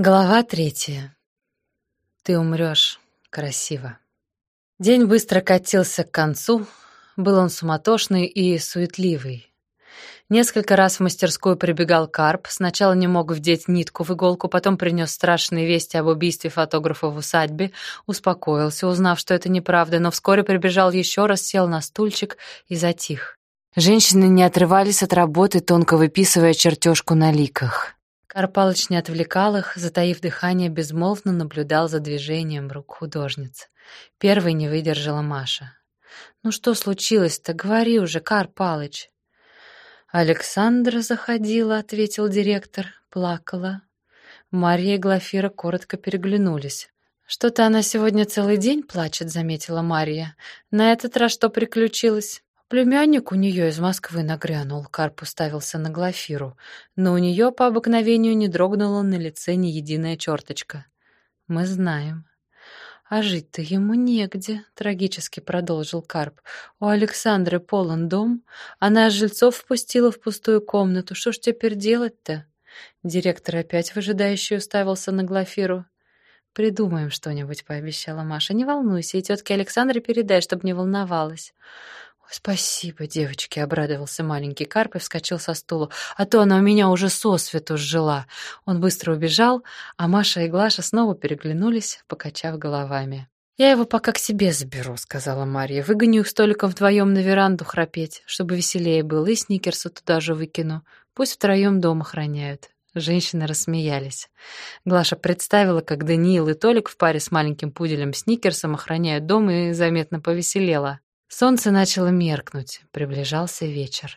Глава третья. Ты умрёшь красиво. День быстро катился к концу. Был он суматошный и суетливый. Несколько раз в мастерскую прибегал Карп. Сначала не мог вдеть нитку в иголку, потом принёс страшные вести об убийстве фотографа в усадьбе, успокоился, узнав, что это неправда, но вскоре прибежал ещё раз, сел на стульчик и затих. Женщины не отрывались от работы, тонко выписывая чертежку на ликах. Карпалыч не отвлекал их, затаив дыхание, безмолвно наблюдал за движением рук художниц. Первой не выдержала Маша. «Ну что случилось-то? Говори уже, Карпалыч!» «Александра заходила», — ответил директор, плакала. Мария и Глафира коротко переглянулись. «Что-то она сегодня целый день плачет», — заметила Мария. «На этот раз что приключилось?» Племянник у нее из Москвы нагрянул, Карп уставился на Глафиру, но у нее по обыкновению не дрогнула на лице ни единая черточка. «Мы знаем». «А жить-то ему негде», — трагически продолжил Карп. «У Александры полон дом, она жильцов впустила в пустую комнату. Что ж теперь делать-то?» Директор опять выжидающе уставился на Глафиру. «Придумаем что-нибудь», — пообещала Маша. «Не волнуйся, и тетке Александре передай, чтобы не волновалась». «Спасибо, девочки», — обрадовался маленький Карп и вскочил со стула. «А то она у меня уже сосвету сжила». Он быстро убежал, а Маша и Глаша снова переглянулись, покачав головами. «Я его пока к себе заберу», — сказала Марья. «Выгоню их столиком вдвоем на веранду храпеть, чтобы веселее было, и Сникерса туда же выкину. Пусть втроем дом охраняют». Женщины рассмеялись. Глаша представила, как Даниил и Толик в паре с маленьким пуделем Сникерсом охраняют дом и заметно повеселела. Солнце начало меркнуть, приближался вечер.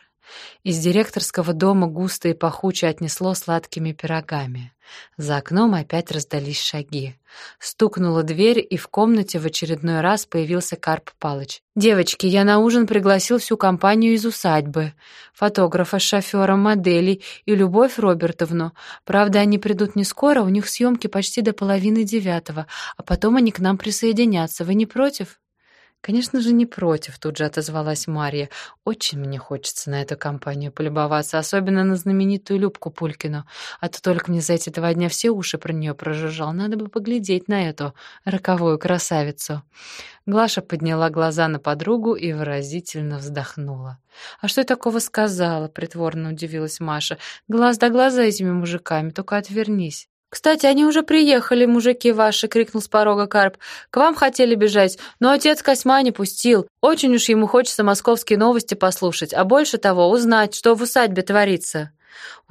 Из директорского дома густо и пахуче отнесло сладкими пирогами. За окном опять раздались шаги. Стукнула дверь, и в комнате в очередной раз появился Карп Палыч. «Девочки, я на ужин пригласил всю компанию из усадьбы. Фотографа с шофером, моделей и Любовь Робертовну. Правда, они придут не скоро, у них съемки почти до половины девятого, а потом они к нам присоединятся. Вы не против?» «Конечно же, не против», — тут же отозвалась Марья. «Очень мне хочется на эту компанию полюбоваться, особенно на знаменитую Любку Пулькину. А то только мне за эти два дня все уши про нее прожужжал. Надо бы поглядеть на эту роковую красавицу». Глаша подняла глаза на подругу и выразительно вздохнула. «А что я такого сказала?» — притворно удивилась Маша. «Глаз да глаза этими мужиками, только отвернись». «Кстати, они уже приехали, мужики ваши!» — крикнул с порога Карп. «К вам хотели бежать, но отец Косьма не пустил. Очень уж ему хочется московские новости послушать, а больше того узнать, что в усадьбе творится».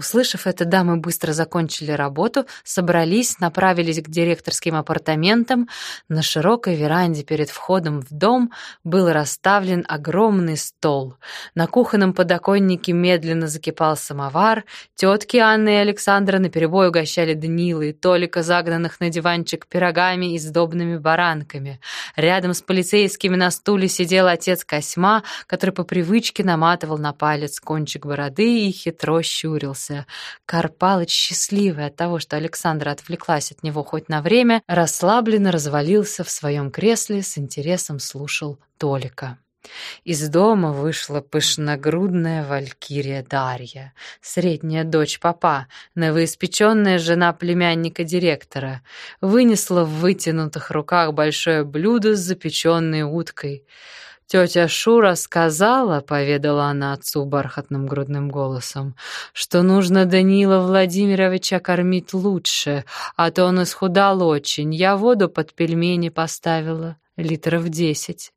Услышав это, дамы быстро закончили работу, собрались, направились к директорским апартаментам. На широкой веранде перед входом в дом был расставлен огромный стол. На кухонном подоконнике медленно закипал самовар. Тетки Анна и Александра наперебой угощали Данила и Толика, загнанных на диванчик пирогами и сдобными баранками. Рядом с полицейскими на стуле сидел отец Косьма, который по привычке наматывал на палец кончик бороды и хитро щурился улыбнулся. Карпалыч, счастливый от того, что Александра отвлеклась от него хоть на время, расслабленно развалился в своем кресле, с интересом слушал Толика. Из дома вышла пышногрудная валькирия Дарья, средняя дочь папа, новоиспеченная жена племянника директора, вынесла в вытянутых руках большое блюдо с запеченной уткой. Тетя Шура сказала, поведала она отцу бархатным грудным голосом, что нужно Данила Владимировича кормить лучше, а то он исхудал очень. Я воду под пельмени поставила, литров десять.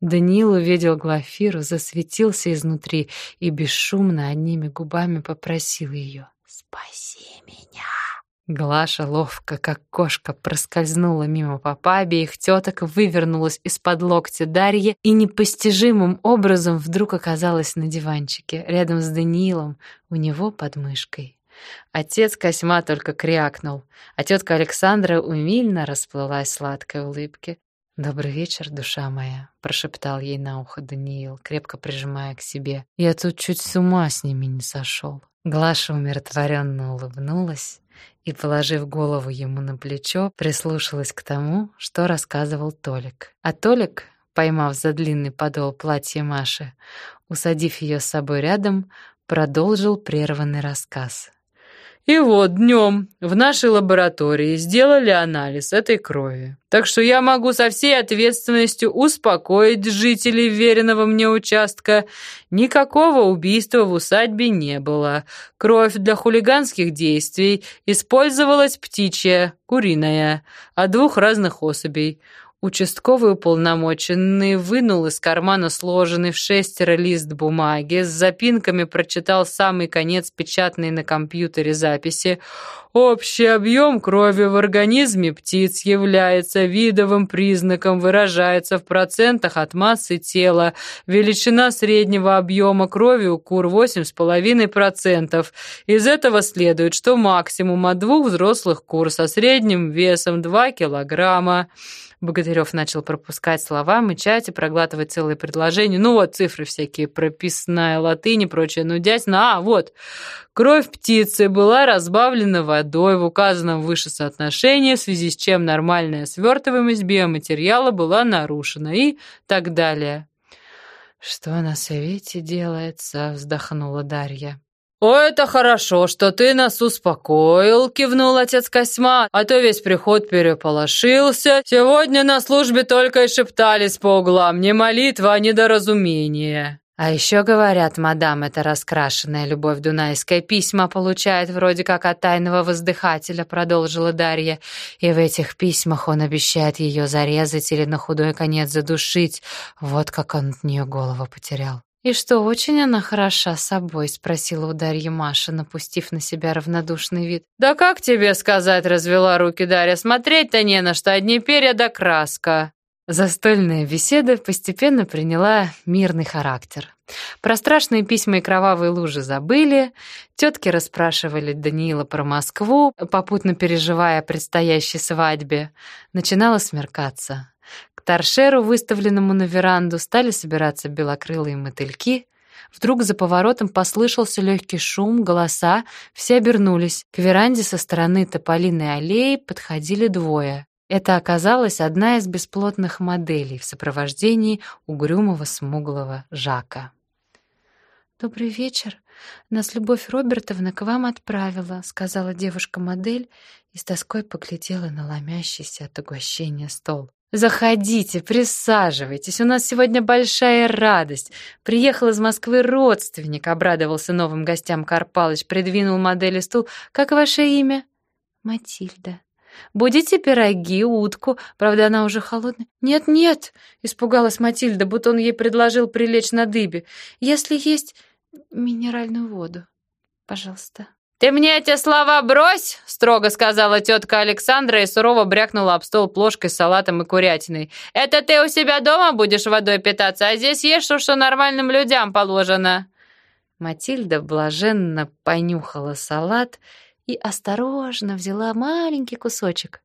Даниил увидел Глафиру, засветился изнутри и бесшумно одними губами попросил ее «Спаси меня». Глаша ловко, как кошка, проскользнула мимо папа обеих теток, вывернулась из-под локтя Дарьи и непостижимым образом вдруг оказалась на диванчике, рядом с Даниилом, у него под мышкой. Отец Косьма только крякнул, а тетка Александра умильно расплылась сладкой улыбке. «Добрый вечер, душа моя», — прошептал ей на ухо Даниил, крепко прижимая к себе. «Я тут чуть с ума с ними не сошел». Глаша умиротворенно улыбнулась и, положив голову ему на плечо, прислушалась к тому, что рассказывал Толик. А Толик, поймав за длинный подол платья Маши, усадив ее с собой рядом, продолжил прерванный рассказ. И вот днем в нашей лаборатории сделали анализ этой крови. Так что я могу со всей ответственностью успокоить жителей веренного мне участка. Никакого убийства в усадьбе не было. Кровь для хулиганских действий использовалась птичья, куриная, от двух разных особей. Участковый уполномоченный вынул из кармана сложенный в шестеро лист бумаги, с запинками прочитал самый конец печатной на компьютере записи. Общий объем крови в организме птиц является видовым признаком, выражается в процентах от массы тела. Величина среднего объема крови у кур 8,5%. Из этого следует, что максимум от двух взрослых кур со средним весом 2 килограмма. Богатырев начал пропускать слова, мычать и проглатывать целые предложения. Ну вот, цифры всякие, прописная латынь и прочее нудятина. А, вот. Кровь птицы была разбавлена водой в указанном выше соотношении, в связи с чем нормальная свертываемость биоматериала была нарушена и так далее. «Что на свете делается?» — вздохнула Дарья. «О, это хорошо, что ты нас успокоил», — кивнул отец Косьма, «а то весь приход переполошился. Сегодня на службе только и шептались по углам, не молитва, а недоразумение». А еще говорят, мадам, это раскрашенная любовь Дунайская письма получает вроде как от тайного воздыхателя, продолжила Дарья. И в этих письмах он обещает ее зарезать или на худой конец задушить. Вот как он от нее голову потерял. «И что, очень она хороша собой?» — спросила у Дарьи Маша, напустив на себя равнодушный вид. «Да как тебе сказать?» — развела руки Дарья. «Смотреть-то не на что, одни перья да краска». Застольная беседа постепенно приняла мирный характер. Про страшные письма и кровавые лужи забыли, тетки расспрашивали Даниила про Москву, попутно переживая о предстоящей свадьбе. Начинало смеркаться торшеру, выставленному на веранду, стали собираться белокрылые мотыльки. Вдруг за поворотом послышался легкий шум, голоса, все обернулись. К веранде со стороны тополиной аллеи подходили двое. Это оказалась одна из бесплотных моделей в сопровождении угрюмого смуглого Жака. «Добрый вечер. Нас Любовь Робертовна к вам отправила», — сказала девушка-модель и с тоской поглядела на ломящийся от угощения стол. «Заходите, присаживайтесь, у нас сегодня большая радость. Приехал из Москвы родственник», — обрадовался новым гостям Карпалыч, придвинул модели стул. «Как ваше имя?» «Матильда». «Будете пироги, утку? Правда, она уже холодная?» «Нет-нет», — испугалась Матильда, будто он ей предложил прилечь на дыбе. «Если есть минеральную воду, пожалуйста». «Ты мне эти слова брось!» — строго сказала тетка Александра и сурово брякнула об стол плошкой с салатом и курятиной. «Это ты у себя дома будешь водой питаться, а здесь ешь то, что нормальным людям положено!» Матильда блаженно понюхала салат и осторожно взяла маленький кусочек.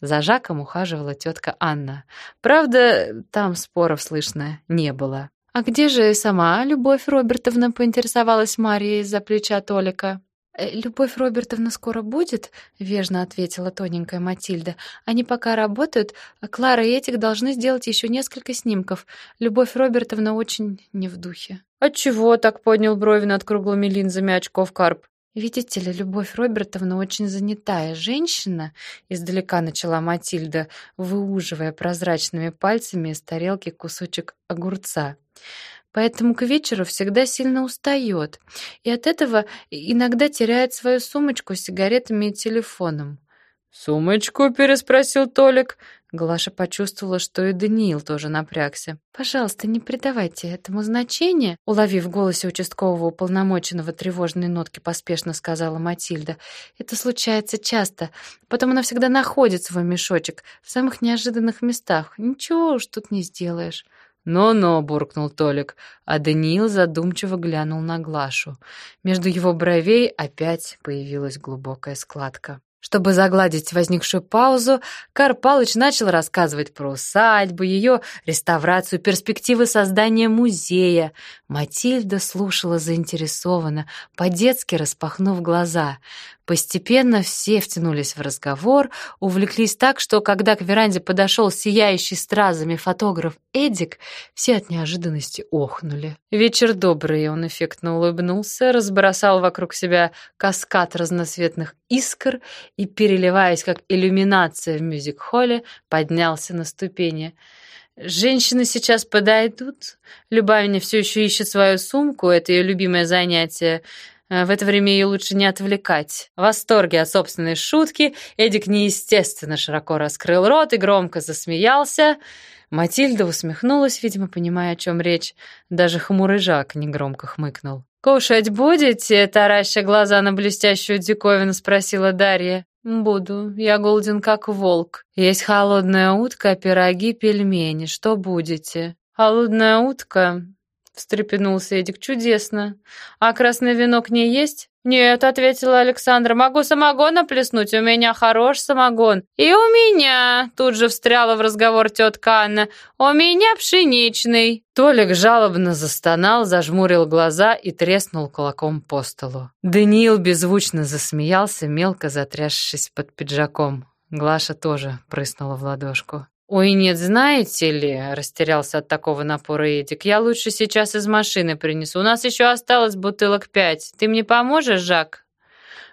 За Жаком ухаживала тетка Анна. Правда, там споров слышно не было. «А где же сама Любовь Робертовна?» — поинтересовалась Мария из-за плеча Толика. «Э, «Любовь Робертовна скоро будет», — вежно ответила тоненькая Матильда. «Они пока работают, а Клара и Этик должны сделать еще несколько снимков. Любовь Робертовна очень не в духе». «Отчего?» — так поднял брови над круглыми линзами очков Карп. «Видите ли, Любовь Робертовна очень занятая женщина», — издалека начала Матильда, выуживая прозрачными пальцами из тарелки кусочек огурца поэтому к вечеру всегда сильно устает и от этого иногда теряет свою сумочку с сигаретами и телефоном. «Сумочку?» — переспросил Толик. Глаша почувствовала, что и Даниил тоже напрягся. «Пожалуйста, не придавайте этому значения», уловив в голосе участкового уполномоченного тревожные нотки, поспешно сказала Матильда. «Это случается часто. Потом она всегда находит свой мешочек в самых неожиданных местах. Ничего уж тут не сделаешь». «Но-но», — буркнул Толик, а Даниил задумчиво глянул на Глашу. Между его бровей опять появилась глубокая складка. Чтобы загладить возникшую паузу, Карпалыч начал рассказывать про усадьбу, ее реставрацию, перспективы создания музея. Матильда слушала заинтересованно, по-детски распахнув глаза. Постепенно все втянулись в разговор, увлеклись так, что когда к веранде подошел сияющий стразами фотограф Эдик, все от неожиданности охнули. «Вечер добрый», — он эффектно улыбнулся, разбросал вокруг себя каскад разноцветных искр и, переливаясь как иллюминация в мюзик-холле, поднялся на ступени. Женщины сейчас подойдут. Любавиня все еще ищет свою сумку, это ее любимое занятие. Э, в это время ее лучше не отвлекать. В восторге от собственной шутки Эдик неестественно широко раскрыл рот и громко засмеялся. Матильда усмехнулась, видимо, понимая, о чем речь. Даже хмурый Жак негромко хмыкнул. «Кушать будете?» — тараща глаза на блестящую диковину спросила Дарья. «Буду. Я голоден, как волк. Есть холодная утка, пироги, пельмени. Что будете?» «Холодная утка?» — встрепенулся Эдик. «Чудесно. А красное вино к ней есть?» «Нет», — ответила Александра, — «могу самогона плеснуть, у меня хорош самогон». «И у меня», — тут же встряла в разговор тетка Анна, — «у меня пшеничный». Толик жалобно застонал, зажмурил глаза и треснул кулаком по столу. Даниил беззвучно засмеялся, мелко затрясшись под пиджаком. Глаша тоже прыснула в ладошку. «Ой, нет, знаете ли», — растерялся от такого напора Эдик, «я лучше сейчас из машины принесу. У нас еще осталось бутылок пять. Ты мне поможешь, Жак?»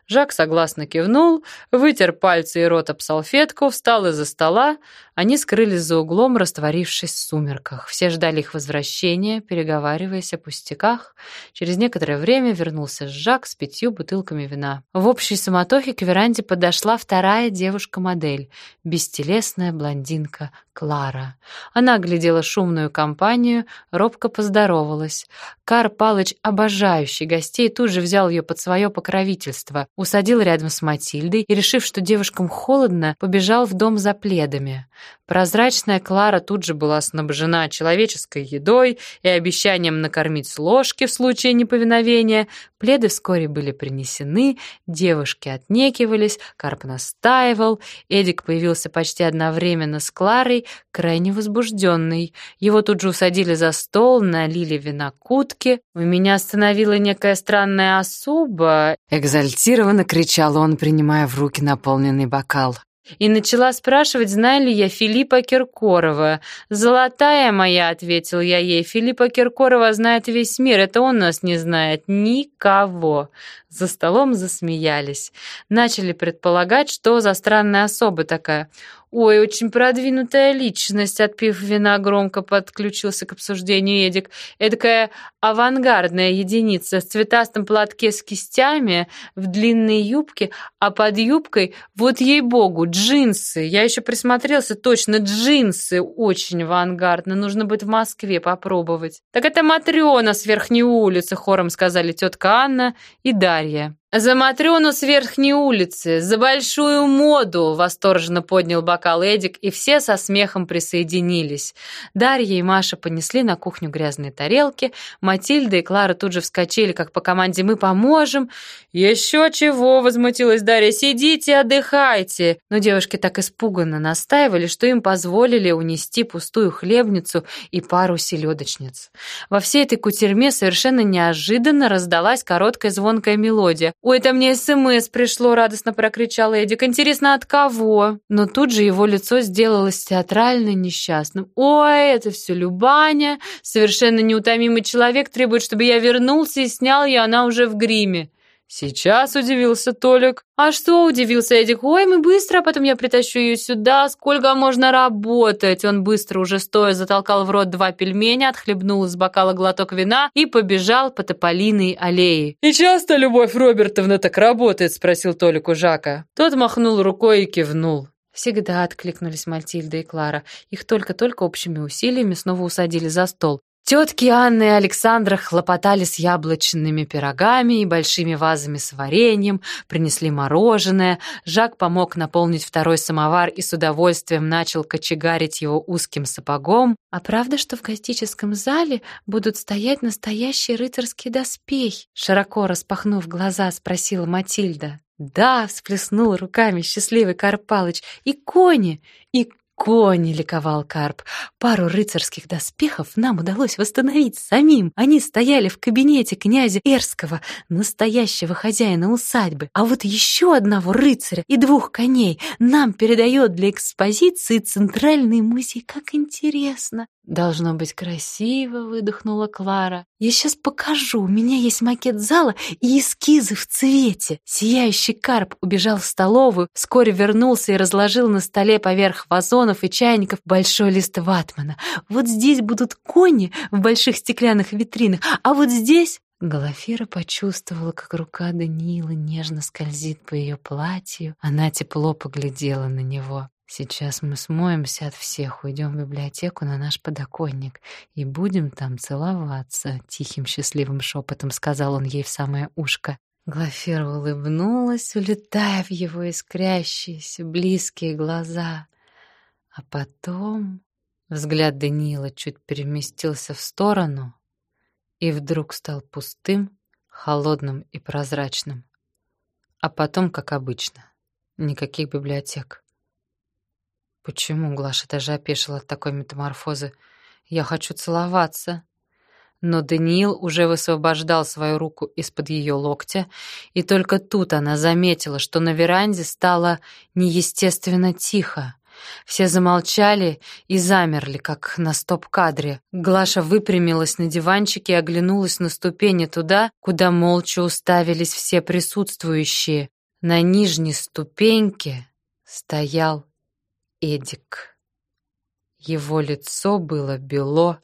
Жак согласно кивнул, вытер пальцы и рот об салфетку, встал из-за стола. Они скрылись за углом, растворившись в сумерках. Все ждали их возвращения, переговариваясь о пустяках. Через некоторое время вернулся Жак с пятью бутылками вина. В общей суматохе к веранде подошла вторая девушка-модель, бестелесная блондинка Клара. Она оглядела шумную компанию, робко поздоровалась. Кар Палыч, обожающий гостей, тут же взял ее под свое покровительство, усадил рядом с Матильдой и, решив, что девушкам холодно, побежал в дом за пледами. Прозрачная Клара тут же была снабжена человеческой едой и обещанием накормить с ложки в случае неповиновения. Пледы вскоре были принесены, девушки отнекивались, Карп настаивал. Эдик появился почти одновременно с Кларой, крайне возбужденный. Его тут же усадили за стол, налили вина кутки. «У меня остановила некая странная особа», — экзальтированно кричал он, принимая в руки наполненный бокал и начала спрашивать, знаю ли я Филиппа Киркорова. «Золотая моя», — ответил я ей, — «Филиппа Киркорова знает весь мир, это он нас не знает. Никого». За столом засмеялись. Начали предполагать, что за странная особа такая. «Ой, очень продвинутая личность», — отпив вина, громко подключился к обсуждению Эдик. «Эдакая авангардная единица в цветастом платке с кистями, в длинной юбке, а под юбкой, вот ей-богу, джинсы. Я еще присмотрелся, точно, джинсы. Очень авангардно, нужно будет в Москве попробовать». «Так это Матрена с верхней улицы», — хором сказали тетка Анна и Дарья. «За Матрёну с верхней улицы! За большую моду!» — восторженно поднял бокал Эдик, и все со смехом присоединились. Дарья и Маша понесли на кухню грязные тарелки, Матильда и Клара тут же вскочили, как по команде «Мы поможем!» «Еще чего!» — возмутилась Дарья. «Сидите, отдыхайте!» Но девушки так испуганно настаивали, что им позволили унести пустую хлебницу и пару селедочниц. Во всей этой кутерьме совершенно неожиданно раздалась короткая звонкая мелодия. «Ой, это мне СМС пришло!» — радостно прокричал Эдик. «Интересно, от кого?» Но тут же его лицо сделалось театрально несчастным. «Ой, это все Любаня! Совершенно неутомимый человек требует, чтобы я вернулся и снял ее, она уже в гриме!» «Сейчас удивился Толик». «А что удивился Эдик? Ой, мы быстро, а потом я притащу ее сюда. Сколько можно работать?» Он быстро уже стоя затолкал в рот два пельменя, отхлебнул из бокала глоток вина и побежал по тополиной аллее. «И часто Любовь Робертовна так работает?» — спросил Толик у Жака. Тот махнул рукой и кивнул. Всегда откликнулись Мальтильда и Клара. Их только-только общими усилиями снова усадили за стол. Тетки Анна и Александра хлопотали с яблочными пирогами и большими вазами с вареньем, принесли мороженое. Жак помог наполнить второй самовар и с удовольствием начал кочегарить его узким сапогом. «А правда, что в готическом зале будут стоять настоящие рыцарские доспехи?» Широко распахнув глаза, спросила Матильда. «Да!» — всплеснул руками счастливый Карпалыч. «И кони! И кони!» — ликовал Карп. «Пару рыцарских доспехов нам удалось восстановить самим. Они стояли в кабинете князя Эрского, настоящего хозяина усадьбы. А вот еще одного рыцаря и двух коней нам передает для экспозиции Центральный музей. Как интересно!» «Должно быть красиво», — выдохнула Клара. «Я сейчас покажу. У меня есть макет зала и эскизы в цвете». Сияющий карп убежал в столовую, вскоре вернулся и разложил на столе поверх вазонов и чайников большой лист ватмана. «Вот здесь будут кони в больших стеклянных витринах, а вот здесь...» Глафира почувствовала, как рука Даниила нежно скользит по ее платью. Она тепло поглядела на него. Сейчас мы смоемся от всех, уйдем в библиотеку на наш подоконник и будем там целоваться, тихим счастливым шепотом сказал он ей в самое ушко. Глафира улыбнулась, улетая в его искрящиеся близкие глаза. А потом взгляд Даниила чуть переместился в сторону и вдруг стал пустым, холодным и прозрачным. А потом, как обычно, никаких библиотек. Почему Глаша даже опешила от такой метаморфозы? Я хочу целоваться. Но Даниил уже высвобождал свою руку из-под ее локтя, и только тут она заметила, что на веранде стало неестественно тихо. Все замолчали и замерли, как на стоп-кадре. Глаша выпрямилась на диванчике и оглянулась на ступени туда, куда молча уставились все присутствующие. На нижней ступеньке стоял Эдик. Его лицо было бело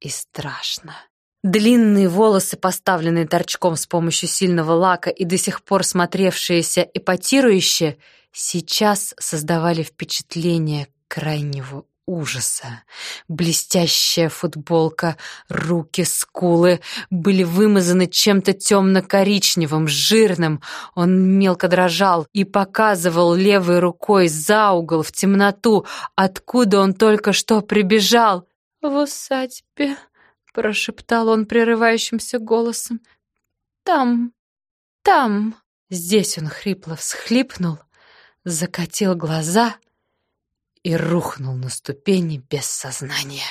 и страшно. Длинные волосы, поставленные торчком с помощью сильного лака и до сих пор смотревшиеся эпатирующе, сейчас создавали впечатление крайнего ужаса. Блестящая футболка, руки, скулы были вымазаны чем-то темно-коричневым, жирным. Он мелко дрожал и показывал левой рукой за угол в темноту, откуда он только что прибежал. «В усадьбе», — прошептал он прерывающимся голосом. «Там, там». Здесь он хрипло всхлипнул, закатил глаза — и рухнул на ступени без сознания.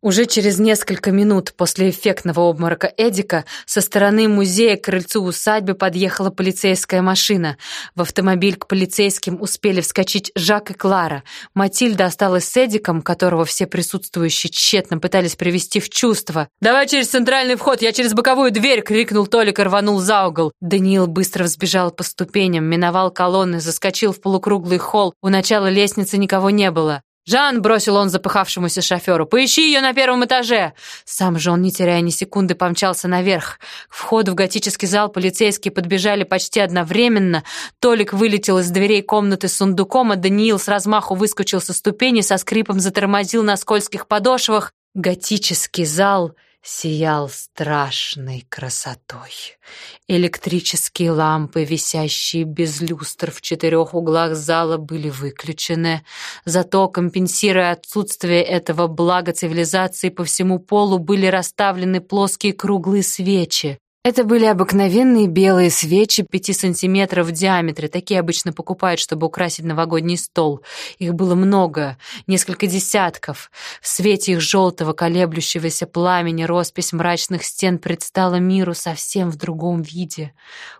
Уже через несколько минут после эффектного обморока Эдика со стороны музея к крыльцу усадьбы подъехала полицейская машина. В автомобиль к полицейским успели вскочить Жак и Клара. Матильда осталась с Эдиком, которого все присутствующие тщетно пытались привести в чувство. «Давай через центральный вход, я через боковую дверь!» — крикнул Толик и рванул за угол. Даниил быстро взбежал по ступеням, миновал колонны, заскочил в полукруглый холл. У начала лестницы никого не было. «Жан!» — бросил он запыхавшемуся шоферу. «Поищи ее на первом этаже!» Сам же он, не теряя ни секунды, помчался наверх. К входу в готический зал полицейские подбежали почти одновременно. Толик вылетел из дверей комнаты с сундуком, а Даниил с размаху выскочил со ступени, со скрипом затормозил на скользких подошвах. Готический зал сиял страшной красотой. Электрические лампы, висящие без люстр в четырех углах зала, были выключены. Зато, компенсируя отсутствие этого блага цивилизации, по всему полу были расставлены плоские круглые свечи. Это были обыкновенные белые свечи пяти сантиметров в диаметре. Такие обычно покупают, чтобы украсить новогодний стол. Их было много, несколько десятков. В свете их желтого колеблющегося пламени роспись мрачных стен предстала миру совсем в другом виде.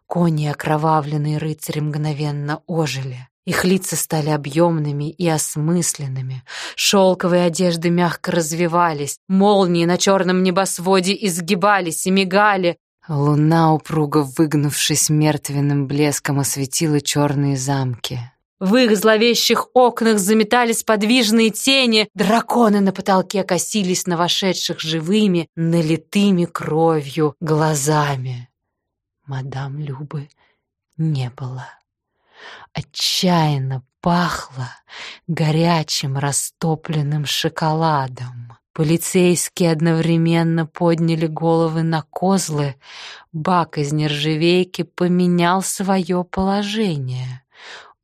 Кони, окровавленные рыцари, мгновенно ожили. Их лица стали объемными и осмысленными. Шелковые одежды мягко развивались, молнии на черном небосводе изгибались и мигали, Луна, упруго выгнувшись мертвенным блеском, осветила черные замки. В их зловещих окнах заметались подвижные тени, драконы на потолке косились на вошедших живыми, налитыми кровью глазами. Мадам Любы не было. Отчаянно пахло горячим растопленным шоколадом. Полицейские одновременно подняли головы на козлы. Бак из нержавейки поменял свое положение.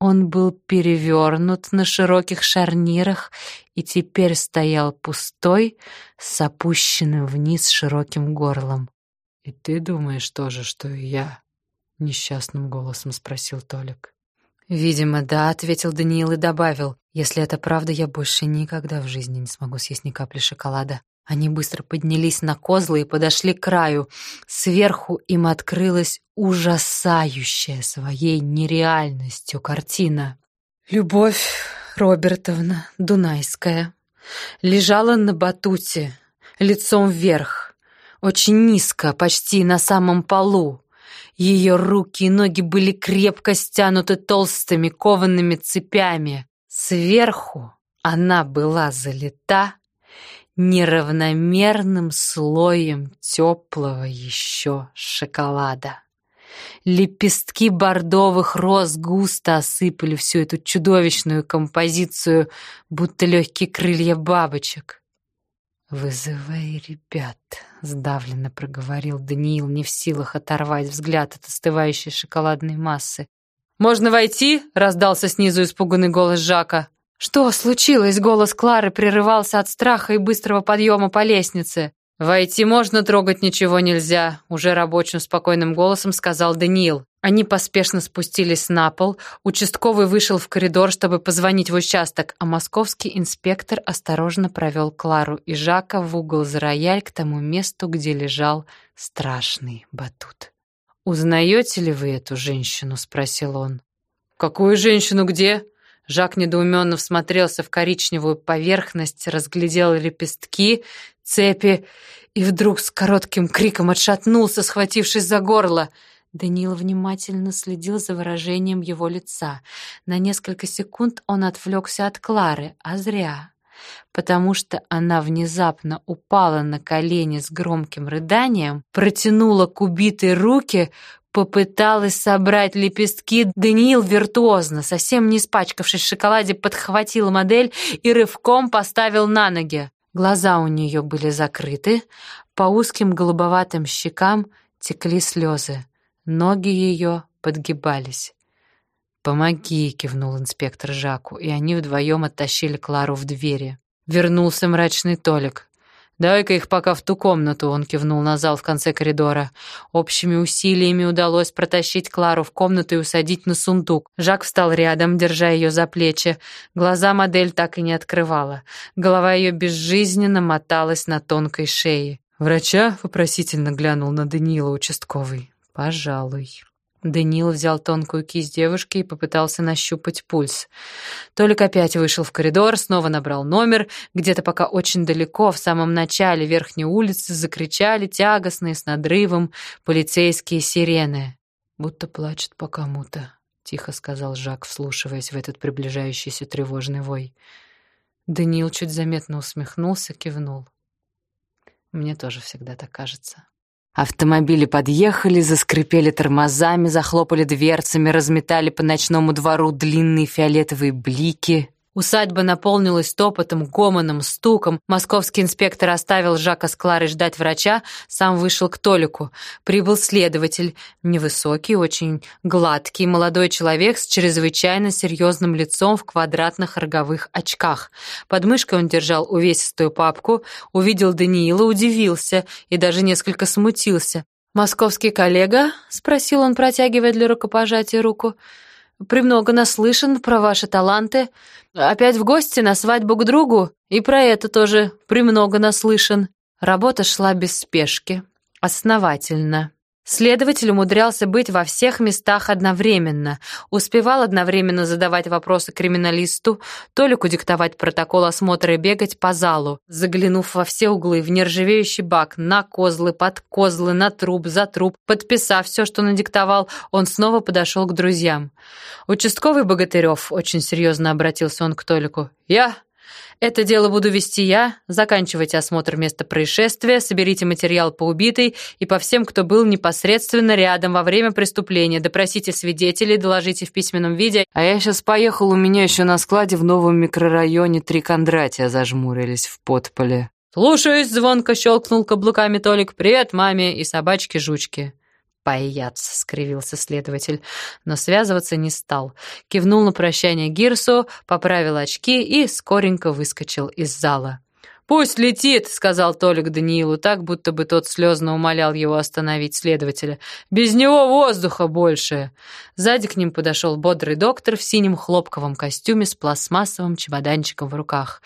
Он был перевернут на широких шарнирах и теперь стоял пустой, с опущенным вниз широким горлом. «И ты думаешь тоже, что и я?» — несчастным голосом спросил Толик. «Видимо, да», — ответил Даниил и добавил. «Если это правда, я больше никогда в жизни не смогу съесть ни капли шоколада». Они быстро поднялись на козлы и подошли к краю. Сверху им открылась ужасающая своей нереальностью картина. Любовь Робертовна Дунайская лежала на батуте, лицом вверх, очень низко, почти на самом полу. Ее руки и ноги были крепко стянуты толстыми коваными цепями. Сверху она была залита неравномерным слоем теплого еще шоколада. Лепестки бордовых роз густо осыпали всю эту чудовищную композицию, будто легкие крылья бабочек. «Вызывай ребят», — сдавленно проговорил Даниил, не в силах оторвать взгляд от остывающей шоколадной массы. «Можно войти?» — раздался снизу испуганный голос Жака. «Что случилось?» — голос Клары прерывался от страха и быстрого подъема по лестнице. «Войти можно, трогать ничего нельзя», — уже рабочим спокойным голосом сказал Даниил. Они поспешно спустились на пол, участковый вышел в коридор, чтобы позвонить в участок, а московский инспектор осторожно провел Клару и Жака в угол за рояль к тому месту, где лежал страшный батут. «Узнаете ли вы эту женщину?» — спросил он. «Какую женщину где?» Жак недоуменно всмотрелся в коричневую поверхность, разглядел лепестки, цепи и вдруг с коротким криком отшатнулся, схватившись за горло. Даниил внимательно следил за выражением его лица. На несколько секунд он отвлекся от Клары, а зря, потому что она внезапно упала на колени с громким рыданием, протянула к убитой руке, Попыталась собрать лепестки. Даниил виртуозно, совсем не испачкавшись в шоколаде, подхватил модель и рывком поставил на ноги. Глаза у нее были закрыты, по узким голубоватым щекам текли слезы. Ноги ее подгибались. «Помоги», — кивнул инспектор Жаку, и они вдвоем оттащили Клару в двери. Вернулся мрачный Толик. «Давай-ка их пока в ту комнату», — он кивнул на зал в конце коридора. Общими усилиями удалось протащить Клару в комнату и усадить на сундук. Жак встал рядом, держа ее за плечи. Глаза модель так и не открывала. Голова ее безжизненно моталась на тонкой шее. «Врача?» — вопросительно глянул на Даниила участковый. «Пожалуй». Даниил взял тонкую кисть девушки и попытался нащупать пульс. Толик опять вышел в коридор, снова набрал номер. Где-то пока очень далеко, в самом начале верхней улицы, закричали тягостные с надрывом полицейские сирены. «Будто плачет по кому-то», — тихо сказал Жак, вслушиваясь в этот приближающийся тревожный вой. Даниил чуть заметно усмехнулся, кивнул. «Мне тоже всегда так кажется». Автомобили подъехали, заскрипели тормозами, захлопали дверцами, разметали по ночному двору длинные фиолетовые блики. Усадьба наполнилась топотом, гомоном, стуком. Московский инспектор оставил Жака с Кларой ждать врача, сам вышел к Толику. Прибыл следователь, невысокий, очень гладкий, молодой человек с чрезвычайно серьезным лицом в квадратных роговых очках. Под мышкой он держал увесистую папку, увидел Даниила, удивился и даже несколько смутился. «Московский коллега?» — спросил он, протягивая для рукопожатия руку. «Премного наслышан про ваши таланты. Опять в гости на свадьбу к другу, и про это тоже премного наслышан. Работа шла без спешки, основательно. Следователь умудрялся быть во всех местах одновременно, успевал одновременно задавать вопросы криминалисту, Толику диктовать протокол осмотра и бегать по залу, заглянув во все углы, в нержавеющий бак, на козлы, под козлы, на труп, за труп, подписав все, что надиктовал, он снова подошел к друзьям. «Участковый Богатырев», — очень серьезно обратился он к Толику, — «я это дело буду вести я. Заканчивайте осмотр места происшествия, соберите материал по убитой и по всем, кто был непосредственно рядом во время преступления. Допросите свидетелей, доложите в письменном виде. А я сейчас поехал, у меня еще на складе в новом микрорайоне три Кондратия зажмурились в подполе. «Слушаюсь!» — звонко щелкнул каблуками Толик. «Привет маме и собачке-жучке!» «Паяц!» — скривился следователь, но связываться не стал. Кивнул на прощание Гирсу, поправил очки и скоренько выскочил из зала. «Пусть летит», — сказал Толик Даниилу так, будто бы тот слезно умолял его остановить следователя. «Без него воздуха больше». Сзади к ним подошел бодрый доктор в синем хлопковом костюме с пластмассовым чемоданчиком в руках.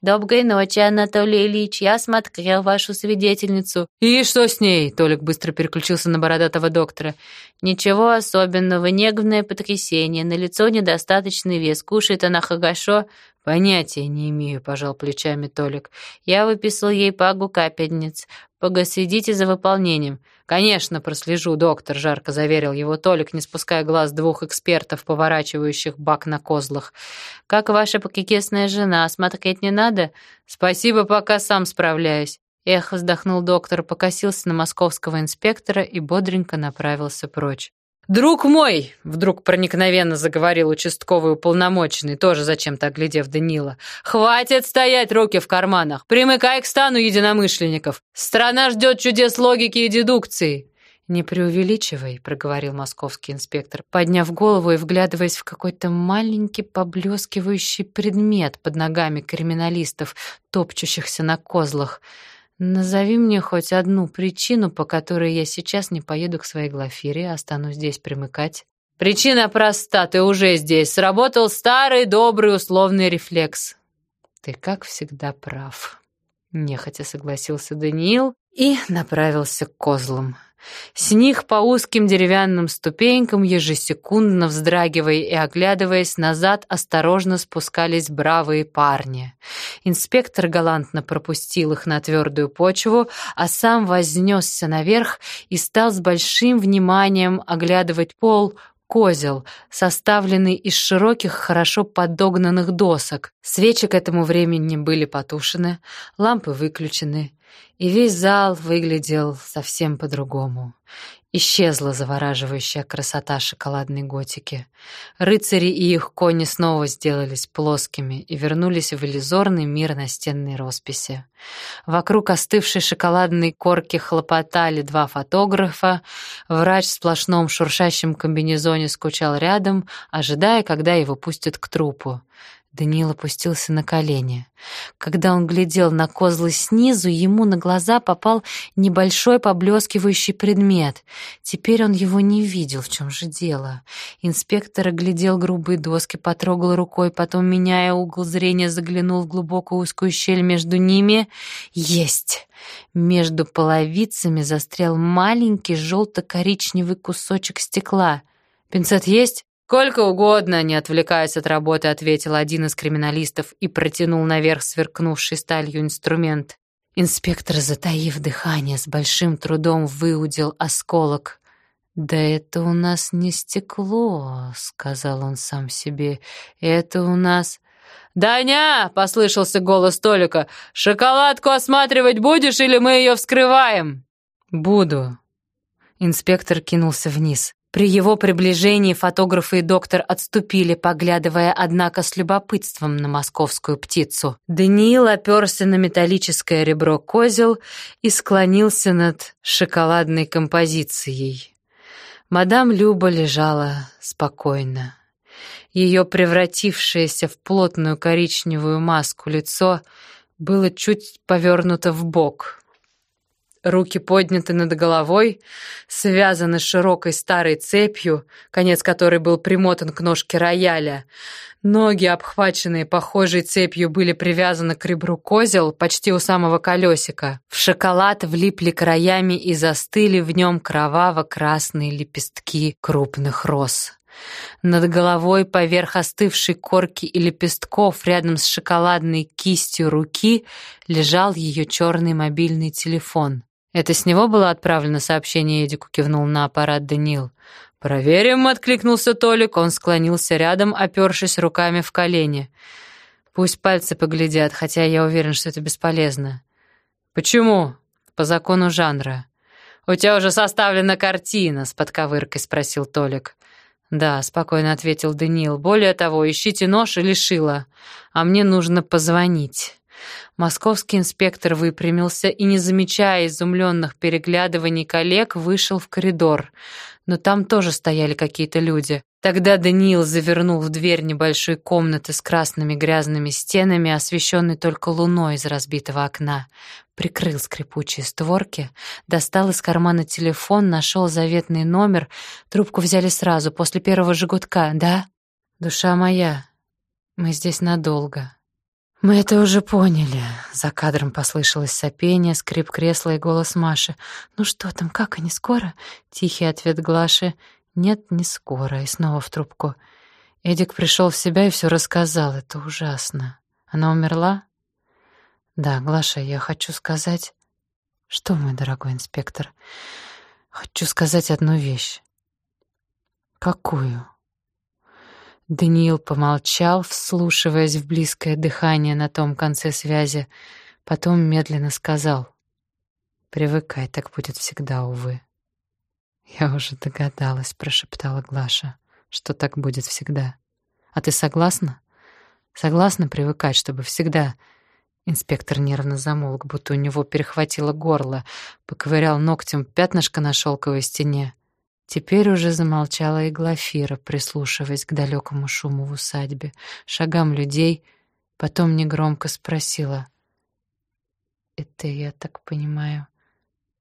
«Доброй ночи, Анатолий Ильич. Я смотрел вашу свидетельницу». «И что с ней?» — Толик быстро переключился на бородатого доктора. «Ничего особенного. Нервное потрясение. На лицо недостаточный вес. Кушает она хорошо». «Понятия не имею», — пожал плечами Толик. «Я выписал ей пагу капельниц. Погодите за выполнением». «Конечно, прослежу, доктор», — жарко заверил его Толик, не спуская глаз двух экспертов, поворачивающих бак на козлах. «Как ваша покикесная жена? Смотреть не надо?» «Спасибо, пока сам справляюсь». Эх, вздохнул доктор, покосился на московского инспектора и бодренько направился прочь. «Друг мой!» — вдруг проникновенно заговорил участковый уполномоченный, тоже зачем-то оглядев Данила. «Хватит стоять руки в карманах! Примыкай к стану единомышленников! Страна ждет чудес логики и дедукции!» «Не преувеличивай», — проговорил московский инспектор, подняв голову и вглядываясь в какой-то маленький поблескивающий предмет под ногами криминалистов, топчущихся на козлах. Назови мне хоть одну причину, по которой я сейчас не поеду к своей Глафире, а останусь здесь примыкать. Причина проста, ты уже здесь. Сработал старый добрый условный рефлекс. Ты, как всегда, прав. Нехотя согласился Даниил и направился к козлам. С них по узким деревянным ступенькам, ежесекундно вздрагивая и оглядываясь назад, осторожно спускались бравые парни. Инспектор галантно пропустил их на твердую почву, а сам вознесся наверх и стал с большим вниманием оглядывать пол, козел, составленный из широких, хорошо подогнанных досок. Свечи к этому времени были потушены, лампы выключены, и весь зал выглядел совсем по-другому. Исчезла завораживающая красота шоколадной готики. Рыцари и их кони снова сделались плоскими и вернулись в иллюзорный мир настенной росписи. Вокруг остывшей шоколадной корки хлопотали два фотографа. Врач в сплошном шуршащем комбинезоне скучал рядом, ожидая, когда его пустят к трупу. Даниил опустился на колени. Когда он глядел на козлы снизу, ему на глаза попал небольшой поблескивающий предмет. Теперь он его не видел, в чем же дело. Инспектор оглядел грубые доски, потрогал рукой, потом, меняя угол зрения, заглянул в глубокую узкую щель между ними. Есть! Между половицами застрял маленький желто-коричневый кусочек стекла. «Пинцет есть?» «Сколько угодно», — не отвлекаясь от работы, ответил один из криминалистов и протянул наверх сверкнувший сталью инструмент. Инспектор, затаив дыхание, с большим трудом выудил осколок. «Да это у нас не стекло», — сказал он сам себе. «Это у нас...» «Даня!» — послышался голос Толика. «Шоколадку осматривать будешь или мы ее вскрываем?» «Буду». Инспектор кинулся вниз. При его приближении фотографы и доктор отступили, поглядывая, однако, с любопытством на московскую птицу. Даниил оперся на металлическое ребро козел и склонился над шоколадной композицией. Мадам Люба лежала спокойно. Ее превратившееся в плотную коричневую маску лицо было чуть повернуто в бок — Руки подняты над головой, связаны широкой старой цепью, конец которой был примотан к ножке рояля. Ноги, обхваченные похожей цепью, были привязаны к ребру козел почти у самого колесика. В шоколад влипли краями и застыли в нем кроваво-красные лепестки крупных роз. Над головой, поверх остывшей корки и лепестков, рядом с шоколадной кистью руки, лежал ее черный мобильный телефон. «Это с него было отправлено сообщение?» Эдику кивнул на аппарат Данил. «Проверим», — откликнулся Толик. Он склонился рядом, опершись руками в колени. «Пусть пальцы поглядят, хотя я уверен, что это бесполезно». «Почему?» «По закону жанра». «У тебя уже составлена картина?» — с подковыркой спросил Толик. «Да», — спокойно ответил Даниил. «Более того, ищите нож или шило, а мне нужно позвонить». Московский инспектор выпрямился и, не замечая изумленных переглядываний коллег, вышел в коридор. Но там тоже стояли какие-то люди. Тогда Даниил завернул в дверь небольшой комнаты с красными грязными стенами, освещенной только луной из разбитого окна, прикрыл скрипучие створки, достал из кармана телефон, нашел заветный номер, трубку взяли сразу, после первого же «Да?» «Душа моя, мы здесь надолго». «Мы это уже поняли». За кадром послышалось сопение, скрип кресла и голос Маши. «Ну что там, как они, скоро?» Тихий ответ Глаши. «Нет, не скоро». И снова в трубку. Эдик пришел в себя и все рассказал. Это ужасно. Она умерла? Да, Глаша, я хочу сказать... Что, мой дорогой инспектор? Хочу сказать одну вещь. Какую? Даниил помолчал, вслушиваясь в близкое дыхание на том конце связи, потом медленно сказал: "Привыкай, так будет всегда, увы". «Я уже догадалась», — прошептала Глаша, «что так будет всегда. А ты согласна? Согласна привыкать, чтобы всегда...» Инспектор нервно замолк, будто у него перехватило горло, поковырял ногтем пятнышко на шелковой стене. Теперь уже замолчала и Глафира, прислушиваясь к далекому шуму в усадьбе, шагам людей, потом негромко спросила. «Это, я так понимаю,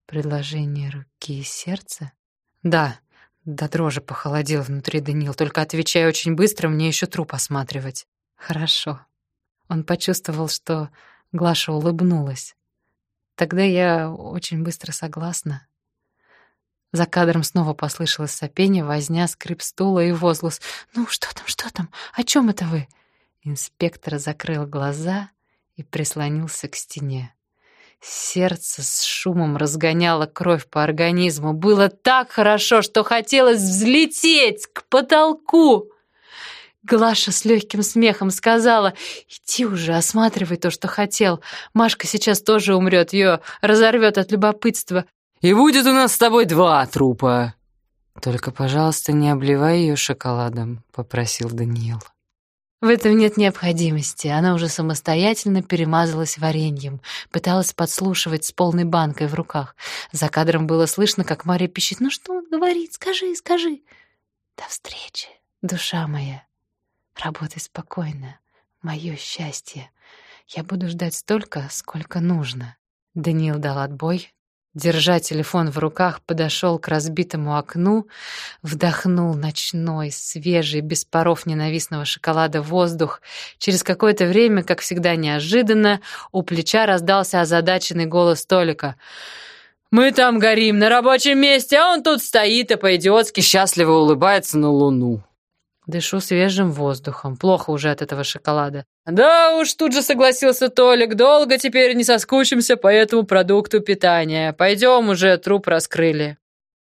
предложение руки и сердца?» Да, до дрожи похолодел внутри Даниил, только отвечай очень быстро, мне еще труп осматривать. Хорошо. Он почувствовал, что Глаша улыбнулась. Тогда я очень быстро согласна. За кадром снова послышалось сопение, возня, скрип стула и возглас. «Ну, что там, что там? О чем это вы?» Инспектор закрыл глаза и прислонился к стене. Сердце с шумом разгоняло кровь по организму. Было так хорошо, что хотелось взлететь к потолку. Глаша с легким смехом сказала, «Иди уже, осматривай то, что хотел. Машка сейчас тоже умрет, ее разорвет от любопытства». «И будет у нас с тобой два трупа». «Только, пожалуйста, не обливай ее шоколадом», — попросил Даниил. В этом нет необходимости. Она уже самостоятельно перемазалась вареньем, пыталась подслушивать с полной банкой в руках. За кадром было слышно, как Мария пищит. «Ну что он говорит? Скажи, скажи!» «До встречи, душа моя! Работай спокойно, мое счастье. Я буду ждать столько, сколько нужно». Даниил дал отбой, держа телефон в руках, подошел к разбитому окну, вдохнул ночной, свежий, без паров ненавистного шоколада воздух. Через какое-то время, как всегда неожиданно, у плеча раздался озадаченный голос Толика. «Мы там горим на рабочем месте, а он тут стоит и по-идиотски счастливо улыбается на луну». Дышу свежим воздухом. Плохо уже от этого шоколада. Да уж, тут же согласился Толик. Долго теперь не соскучимся по этому продукту питания. Пойдем уже, труп раскрыли.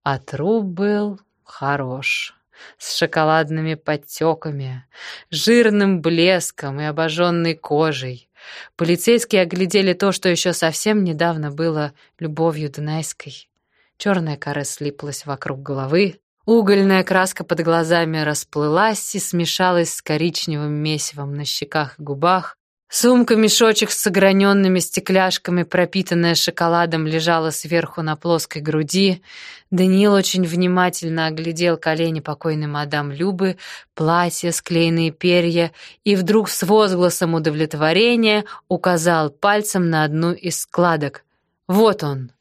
А труп был хорош. С шоколадными подтеками, жирным блеском и обожженной кожей. Полицейские оглядели то, что еще совсем недавно было любовью Дунайской. Черная кора слиплась вокруг головы, Угольная краска под глазами расплылась и смешалась с коричневым месивом на щеках и губах. Сумка-мешочек с ограненными стекляшками, пропитанная шоколадом, лежала сверху на плоской груди. Даниил очень внимательно оглядел колени покойной мадам Любы, платье, склеенные перья, и вдруг с возгласом удовлетворения указал пальцем на одну из складок. «Вот он!»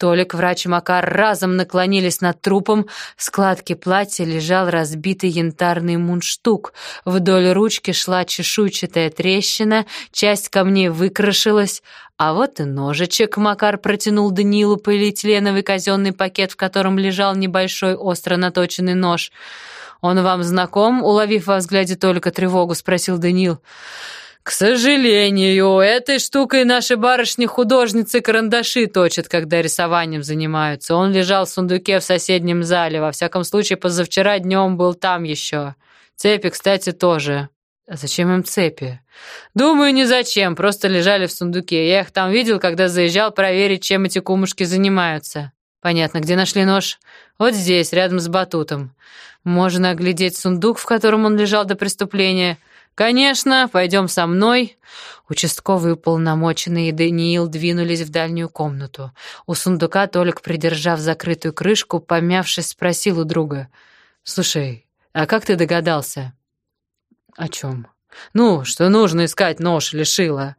Толик, врач Макар разом наклонились над трупом. В складке платья лежал разбитый янтарный мундштук. Вдоль ручки шла чешуйчатая трещина, часть камней выкрашилась. А вот и ножичек Макар протянул Данилу полиэтиленовый казенный пакет, в котором лежал небольшой остро наточенный нож. «Он вам знаком?» — уловив во взгляде Толика тревогу, спросил Данил. «К сожалению, этой штукой наши барышни-художницы карандаши точат, когда рисованием занимаются. Он лежал в сундуке в соседнем зале. Во всяком случае, позавчера днем был там еще. Цепи, кстати, тоже». «А зачем им цепи?» «Думаю, не зачем, просто лежали в сундуке. Я их там видел, когда заезжал проверить, чем эти кумушки занимаются». «Понятно, где нашли нож?» «Вот здесь, рядом с батутом. Можно оглядеть сундук, в котором он лежал до преступления». «Конечно, пойдем со мной». Участковый уполномоченный и Даниил двинулись в дальнюю комнату. У сундука Толик, придержав закрытую крышку, помявшись, спросил у друга. «Слушай, А как ты догадался? О чем? Ну, что нужно искать нож или шило.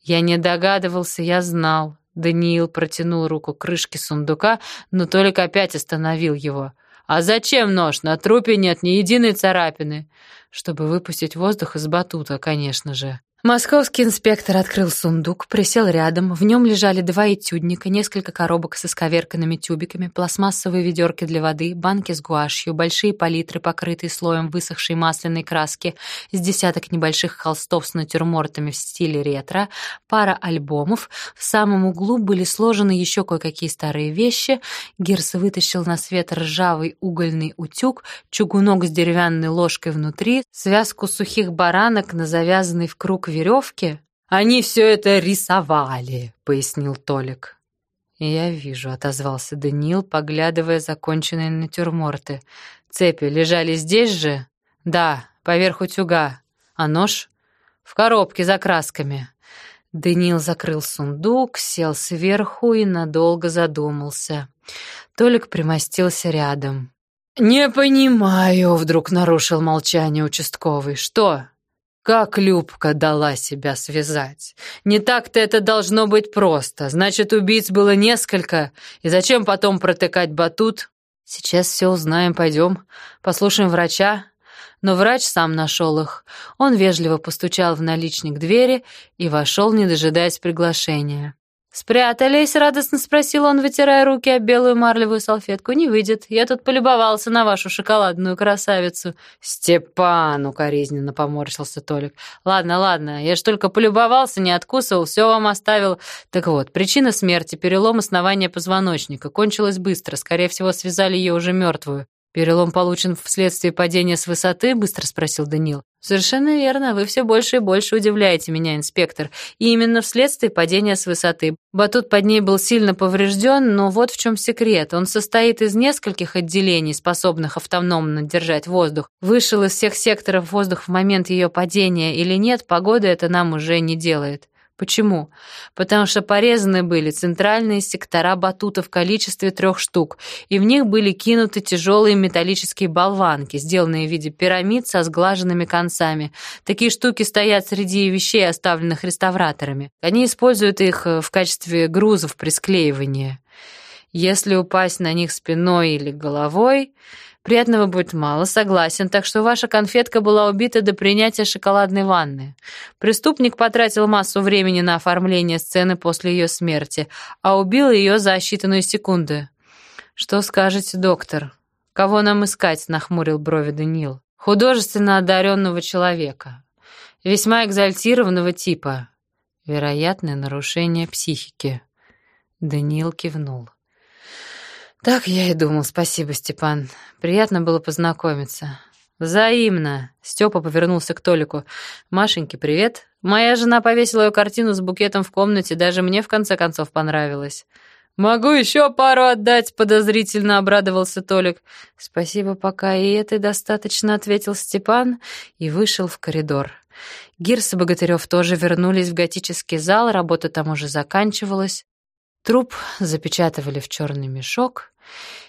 Я не догадывался, я знал. Даниил протянул руку к крышке сундука, но Толик опять остановил его. «А зачем нож? На трупе нет ни единой царапины». «Чтобы выпустить воздух из батута, конечно же». Московский инспектор открыл сундук, присел рядом. В нем лежали два этюдника, несколько коробок с исковерканными тюбиками, пластмассовые ведерки для воды, банки с гуашью, большие палитры, покрытые слоем высохшей масляной краски, с десяток небольших холстов с натюрмортами в стиле ретро, пара альбомов. В самом углу были сложены еще кое-какие старые вещи. Гирс вытащил на свет ржавый угольный утюг, чугунок с деревянной ложкой внутри, связку сухих баранок на завязанный в круг веревки? Они все это рисовали, пояснил Толик. «Я вижу», — отозвался Даниил, поглядывая законченные натюрморты. «Цепи лежали здесь же?» «Да, поверх утюга. А нож?» «В коробке за красками». Даниил закрыл сундук, сел сверху и надолго задумался. Толик примостился рядом. «Не понимаю», — вдруг нарушил молчание участковый. «Что?» Как Любка дала себя связать? Не так-то это должно быть просто. Значит, убийц было несколько. И зачем потом протыкать батут? Сейчас все узнаем, пойдем. Послушаем врача. Но врач сам нашел их. Он вежливо постучал в наличник двери и вошел, не дожидаясь приглашения. «Спрятались?» — радостно спросил он, вытирая руки об белую марлевую салфетку. «Не выйдет. Я тут полюбовался на вашу шоколадную красавицу». «Степан!» — укоризненно поморщился Толик. «Ладно, ладно. Я ж только полюбовался, не откусывал, все вам оставил. Так вот, причина смерти — перелом основания позвоночника. Кончилась быстро. Скорее всего, связали ее уже мертвую. «Перелом получен вследствие падения с высоты?» — быстро спросил Данил. «Совершенно верно. Вы все больше и больше удивляете меня, инспектор. И именно вследствие падения с высоты. Батут под ней был сильно поврежден, но вот в чем секрет. Он состоит из нескольких отделений, способных автономно держать воздух. Вышел из всех секторов воздух в момент ее падения или нет, погода это нам уже не делает». Почему? Потому что порезаны были центральные сектора батута в количестве трех штук, и в них были кинуты тяжелые металлические болванки, сделанные в виде пирамид со сглаженными концами. Такие штуки стоят среди вещей, оставленных реставраторами. Они используют их э, в качестве грузов при склеивании. Если упасть на них спиной или головой, Приятного будет мало, согласен, так что ваша конфетка была убита до принятия шоколадной ванны. Преступник потратил массу времени на оформление сцены после ее смерти, а убил ее за считанные секунды. Что скажете, доктор? Кого нам искать? нахмурил брови Даниил. Художественно одаренного человека. Весьма экзальтированного типа. Вероятное нарушение психики. Даниил кивнул. Так я и думал. Спасибо, Степан. Приятно было познакомиться. Взаимно. Степа повернулся к Толику. Машеньке, привет. Моя жена повесила ее картину с букетом в комнате, даже мне в конце концов понравилось. «Могу еще пару отдать», — подозрительно обрадовался Толик. «Спасибо, пока и это достаточно», — ответил Степан и вышел в коридор. Гирс и Богатырев тоже вернулись в готический зал, работа там уже заканчивалась. Труп запечатывали в черный мешок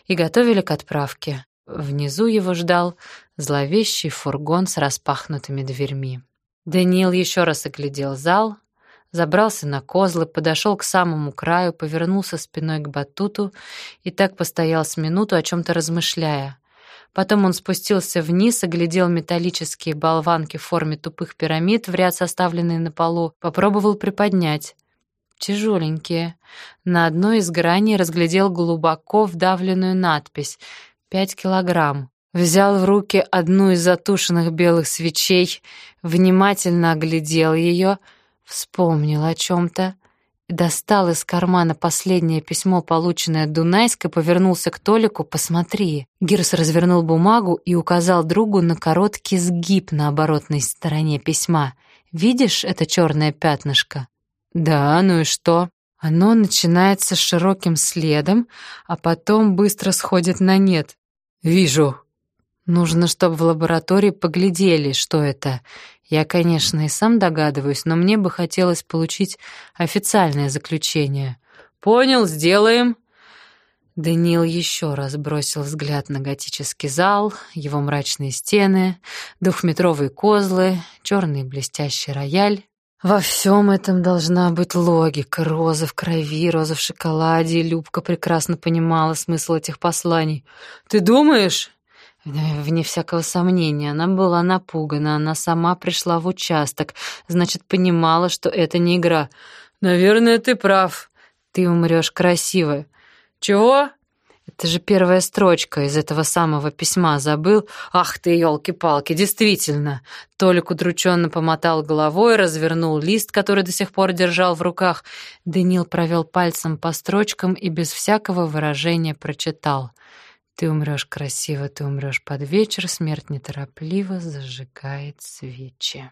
и готовили к отправке. Внизу его ждал зловещий фургон с распахнутыми дверьми. Даниил еще раз оглядел зал, забрался на козлы, подошел к самому краю, повернулся спиной к батуту и так постоял с минуту, о чем-то размышляя. Потом он спустился вниз, оглядел металлические болванки в форме тупых пирамид в ряд составленные на полу, попробовал приподнять тяжеленькие. На одной из граней разглядел глубоко вдавленную надпись «Пять килограмм». Взял в руки одну из затушенных белых свечей, внимательно оглядел ее, вспомнил о чем-то, достал из кармана последнее письмо, полученное Дунайской, повернулся к Толику «Посмотри». Гирс развернул бумагу и указал другу на короткий сгиб на оборотной стороне письма. «Видишь это черное пятнышко?» Да, ну и что? Оно начинается широким следом, а потом быстро сходит на нет. Вижу. Нужно, чтобы в лаборатории поглядели, что это. Я, конечно, и сам догадываюсь, но мне бы хотелось получить официальное заключение. Понял, сделаем. Даниил еще раз бросил взгляд на готический зал, его мрачные стены, двухметровые козлы, черный блестящий рояль. Во всем этом должна быть логика. Роза в крови, роза в шоколаде, и Любка прекрасно понимала смысл этих посланий. «Ты думаешь?» Вне всякого сомнения, она была напугана, она сама пришла в участок, значит, понимала, что это не игра. «Наверное, ты прав. Ты умрешь красиво. «Чего?» Это же первая строчка из этого самого письма, забыл? Ах ты, елки-палки, действительно. Толик удрученно помотал головой, развернул лист, который до сих пор держал в руках. Даниил провел пальцем по строчкам и без всякого выражения прочитал. «Ты умрешь красиво, ты умрешь под вечер, смерть неторопливо зажигает свечи».